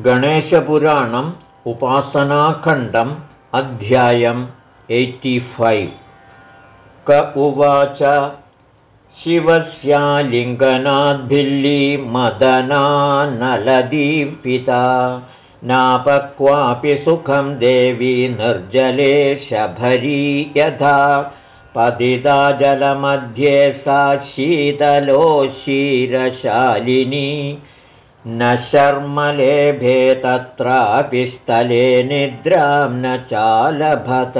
गणेशपुराणम् उपासनाखण्डम् अध्यायम् एय्टिफैव् क उवाच शिवस्यालिङ्गनाद्भिल्लीमदनानलदीपिता। नापक्वापि सुखं देवी निर्जले शभरी यथा। पतिता जलमध्ये सा शीतलो क्षीरशालिनी न शर्मलेभे तत्रापि स्थले निद्रां न चालभत।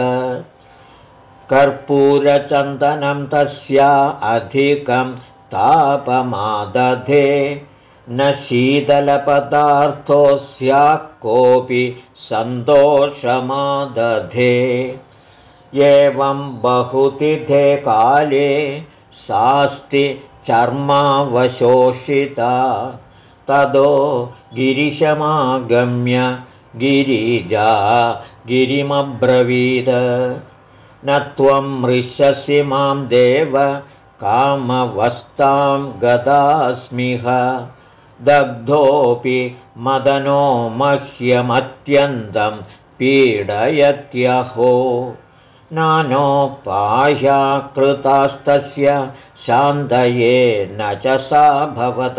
कर्पूरचन्दनं तस्या अधिकं तापमादधे। न शीतलपदार्थो स्याः कोऽपि सन्तोषमादधे। एवं बहुतिथे काले सास्ति चर्मावशोषिता तदो गिरिशमागम्य गिरिजा गिरिमब्रवीद। न त्वं मृषसि मां देव कामवस्तां गदास्मिह। दग्धोऽपि मदनो मह्यमत्यन्तं पीडयत्यहो। नानोपाह्याकृतास्तस्य शान्तये न च सा भवत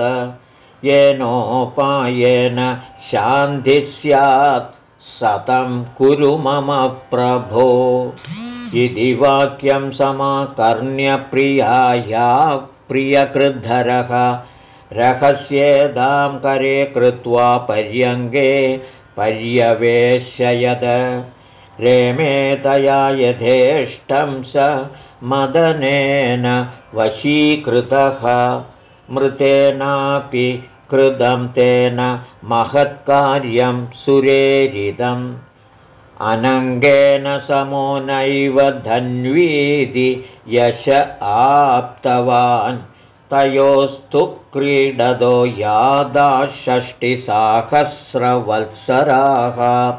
येनोपायेन शान्तिः स्यात्। सतं कुरु मम प्रभो। इति वाक्यं समाकर्ण्यप्रियाया प्रियकृद्धरः। रहस्येदां करे कृत्वा पर्यङ्गे पर्यवेशयद रेमेतया यथेष्टं स मदनेन वशीकृतः। मृतेनापि कृतं तेन महत्कार्यं सुरेरिदम् अनङ्गेन समो नैव धन्वीति यश आप्तवान्। तयोस्तु क्रीडतो यादाषष्टिसाहस्रवत्सराः।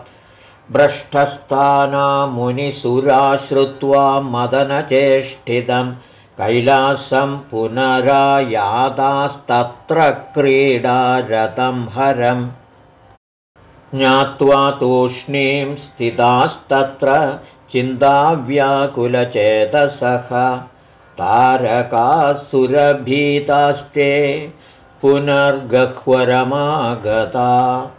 भ्रष्टस्थानामुनिसुरा श्रुत्वा मदनचेष्टितम् कैलासं पुनरायादास्तत्र क्रीडारतं हरम्। ज्ञात्वा तूष्णीं स्थितास्तत्र चिन्ताव्याकुलचेतसः। तारकासुरभीतास्ते पुनर्गह्वरमागता।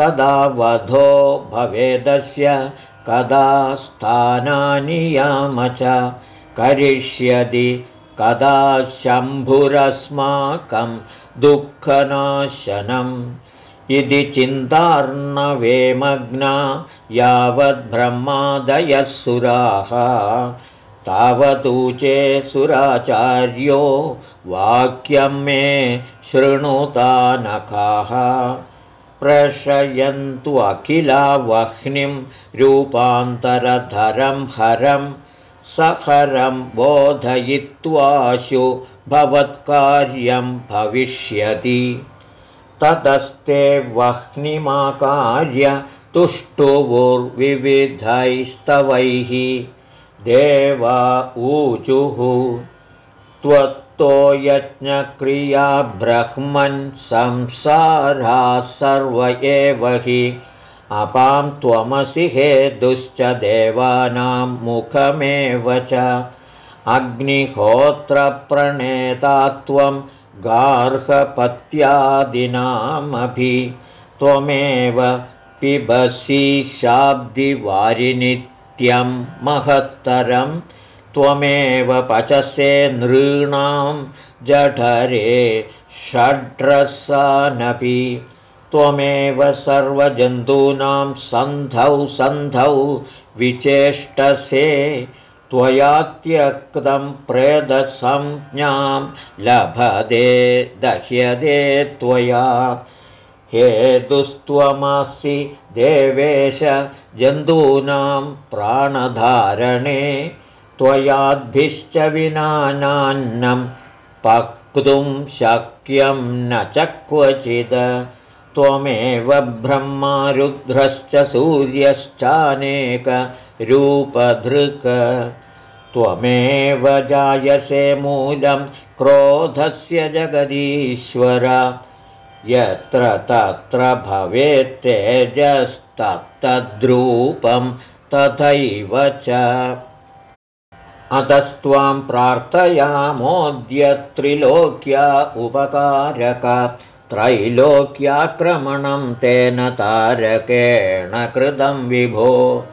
कदा वधो भवेदस्य कदा स्थानानि याम च करिष्यति कदा शम्भुरस्माकं दुःखनाशनम्। इति चिन्तार्णवेमग्ना यावद्ब्रह्मादयः सुराः। तावदूचे सुराचार्यो वाक्यं मे शृणुतानखाः। प्रशयन्तु अखिला वह्निं रूपान्तरधरं हरं सफरं बोधयित्वाशु भवत्कार्यं भविष्यति। ततस्ते वह्निमाकार्य तुष्टुवुर्विविधैस्तवैः। देवा ऊचुः त्वत्तो यज्ञक्रिया ब्रह्मन् संसारा सर्व एव हि अपां त्वमसि हेतुश्च देवानां मुखमेव च। अग्निहोत्रप्रणेता त्वं गार्हपत्यादिनामभि त्वमेव पिबसि शाब्दिवारिनित्यं महत्तरं त्वमेव पचसे नृणां जठरे षड्रसानपि त्वमेव सर्वजन्तूनां सन्धौ सन्धौ विचेष्टसे त्वया त्यक्तं प्रेदसंज्ञां लभदे दह्यदे त्वया। हेतुस्त्वमसि देवेश जन्तूनां प्राणधारणे त्वयाद्भिश्च विना नान्नं पक्तुं शक्यं न च क्वचित् त्वमेव ब्रह्मारुद्रश्च सूर्यश्चानेकरूपधृक् त्वमेव जायसे मूलं क्रोधस्य जगदीश्वर। यत्र तत्र भवेत्तेजस्तत्तद्रूपं तथैव च। अतस्त्वां प्रार्थयामोऽद्य त्रिलोक्या उपकारक त्रैलोक्याक्रमणं तेन तारकेण कृतं विभो।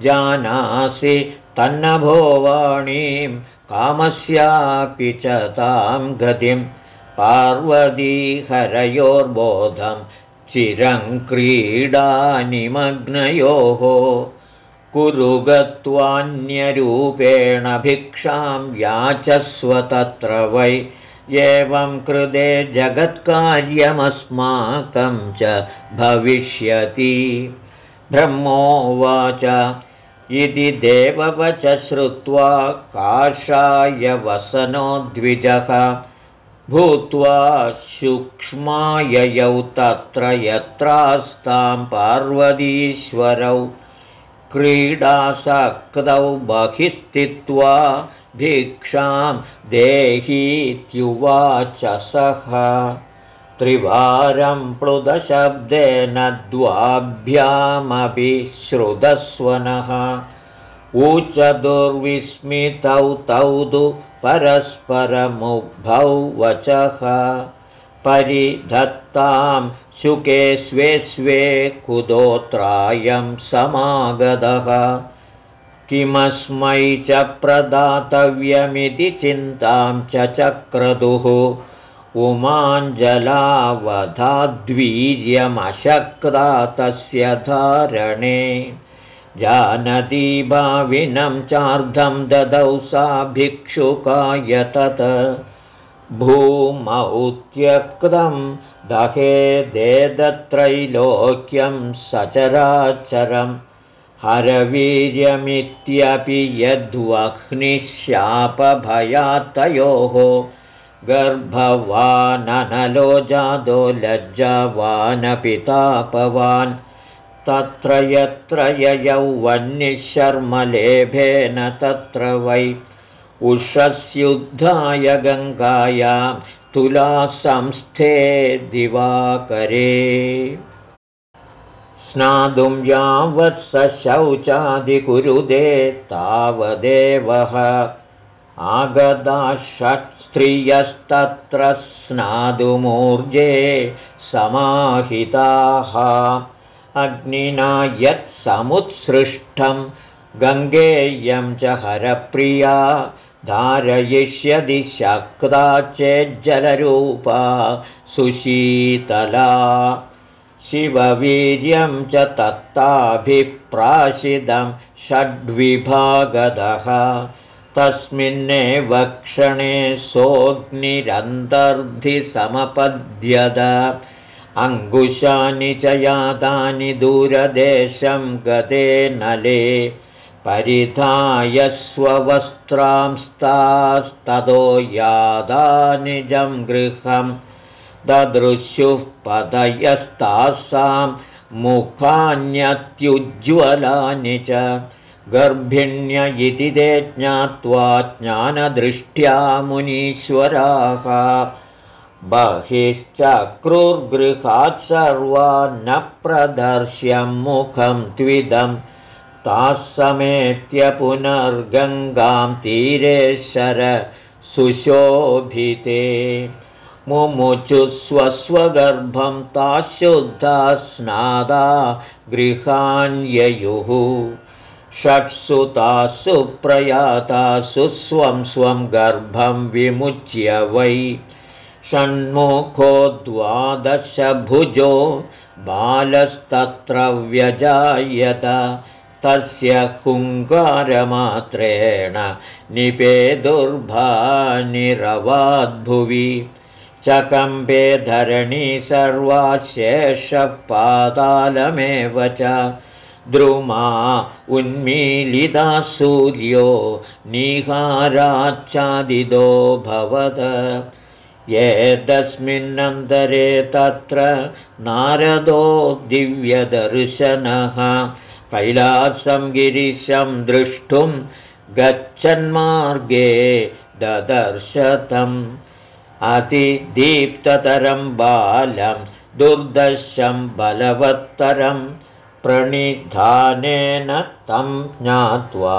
जानासि तन्नभोवाणीं कामस्यापि च तां गतिं। पार्वतीहरयोर्बोधं चिरं क्रीडानिमग्नयोः। कुरु गत्वान्यरूपेण भिक्षां याचस्व तत्र वै एवं कृते जगत्कार्यमस्माकं च भविष्यति। ब्रह्मोवाच। इति देववच श्रुत्वा काषाय वसनो द्विजः भूत्वा सूक्ष्माययौ तत्र यत्रास्तां पार्वतीश्वरौ क्रीडासक्तौ बहिस्थित्वा भिक्षां देहीत्युवाच सः त्रिवारं प्लुतशब्देन द्वाभ्यामपि श्रुतस्वनः ऊचदुर्विस्मितौ तौ तु परस्परमुग्भौ वचः। परिधत्तां शुके स्वे स्वे कुदोत्रायं समागतः किमस्मै च प्रदातव्यमिति चिन्तां च चक्रतुः उमाञ्जलावधाद्वीर्यमशक्ता तस्य धारणे। जानती भाविनं चार्धं ददौ सा भिक्षुकाय तत्। भूमौ त्यक्तं दहे देदत्रैलोक्यं सचराचरं हरवीर्यमित्यपि यद्वह्निशापभयात्तयोः गर्भवाननलो जादो लज्जावानपितापवान् तत्र यत्र ययौ वह्निशर्मलेभेन तत्र वै उषस्युद्धाय गङ्गायां तुलासंस्थे दिवाकरे स्नातुं यावत् स शौचादिकुरुदे तावदेवः आगदा षट् स्त्रियस्तत्र स्नादुमूर्जे समाहिताः। अग्निना यत्समुत्सृष्टं गङ्गेयं च हरप्रिया धारयिष्यति शक्ता चेज्जलरूपा सुशीतला शिववीर्यं च तत्ताभिप्राशिदं षड्विभागदः। तस्मिन्नेव क्षणे सोऽग्निरन्तर्धिसमपद्यत अङ्कुशानि च यातानि दूरदेशं गते नले। परिधाय स्ववस्त्रांस्तास्ततो यादा निजं गृहं ददृश्युः पदयस्तासां मुखान्यत्युज्ज्वलानि च गर्भिण्य इति ते ज्ञात्वा ज्ञानदृष्ट्या मुनीश्वराः। बहिश्चक्रुर्गृहात् सर्वा न प्रदर्श्यं मुखं त्विदं ताः समेत्य पुनर्गङ्गां तीरेशर सुशोभिते मुमुचुस्वस्वगर्भं ताः शुद्धा स्नादा गृहाण्ययुः। षट्सु तासु प्रयातासु स्वं स्वं गर्भं विमुच्य वै। षण्मुखो द्वादशभुजो बालस्तत्र व्यजायत तस्य हुङ्कारमात्रेण निपेदुर्भानिरवाद्भुवि चकम्बे धरणी सर्वाशेषपातालमेव च। द्रुमा उन्मीलिता सूर्यो निहाराच्छादिदो भवद। एतस्मिन्नन्तरे तत्र नारदो दिव्यदर्शनः। कैलासं गिरिशं द्रष्टुं गच्छन्मार्गे ददर्शतम् अतिदीप्ततरं बालं दुर्दशं बलवत्तरं प्रणिधानेन तं ज्ञात्वा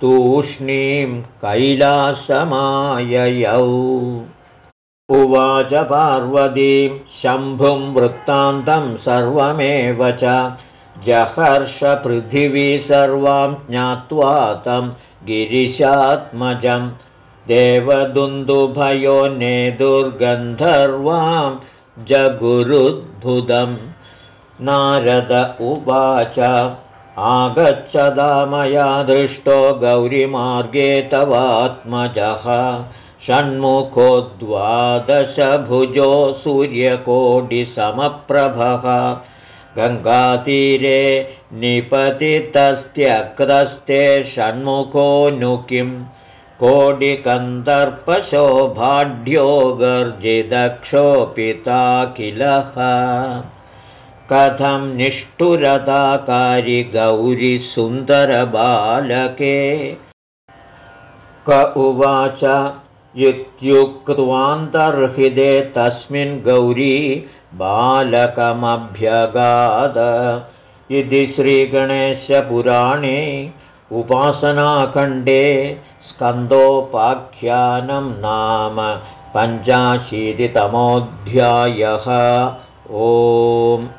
तूष्णीं कैलासमाययौ। उवाच पार्वतीं शम्भुं वृत्तान्तं सर्वमेव च जहर्षपृथिवी सर्वां ज्ञात्वा तं गिरिशात्मजं देवदुन्दुभयो नेदुर्गन्धर्वां जगुरुद्भुतं नारद उवाच आगच्छदा मया दृष्टो गौरिमार्गे तवात्मजः। षण्मुखो द्वादशभुजो सूर्यकोटिसमप्रभः। गङ्गातीरे निपतितस्त्यक्रस्ते षण्मुखो नु किं कोटिकन्दर्पशोभाढ्यो गर्जिदक्षोपिता किलः कथं निष्ठुरताकारि गौरिसुन्दरबालके क उवाच इत्युक्त्वान्तर्हिदे तस्मिन् गौरी बालकमभ्यगाद। इति श्रीगणेशपुराणे उपासनाखण्डे स्कन्दोपाख्यानं नाम पञ्चाशीतितमोऽध्यायः। ओम्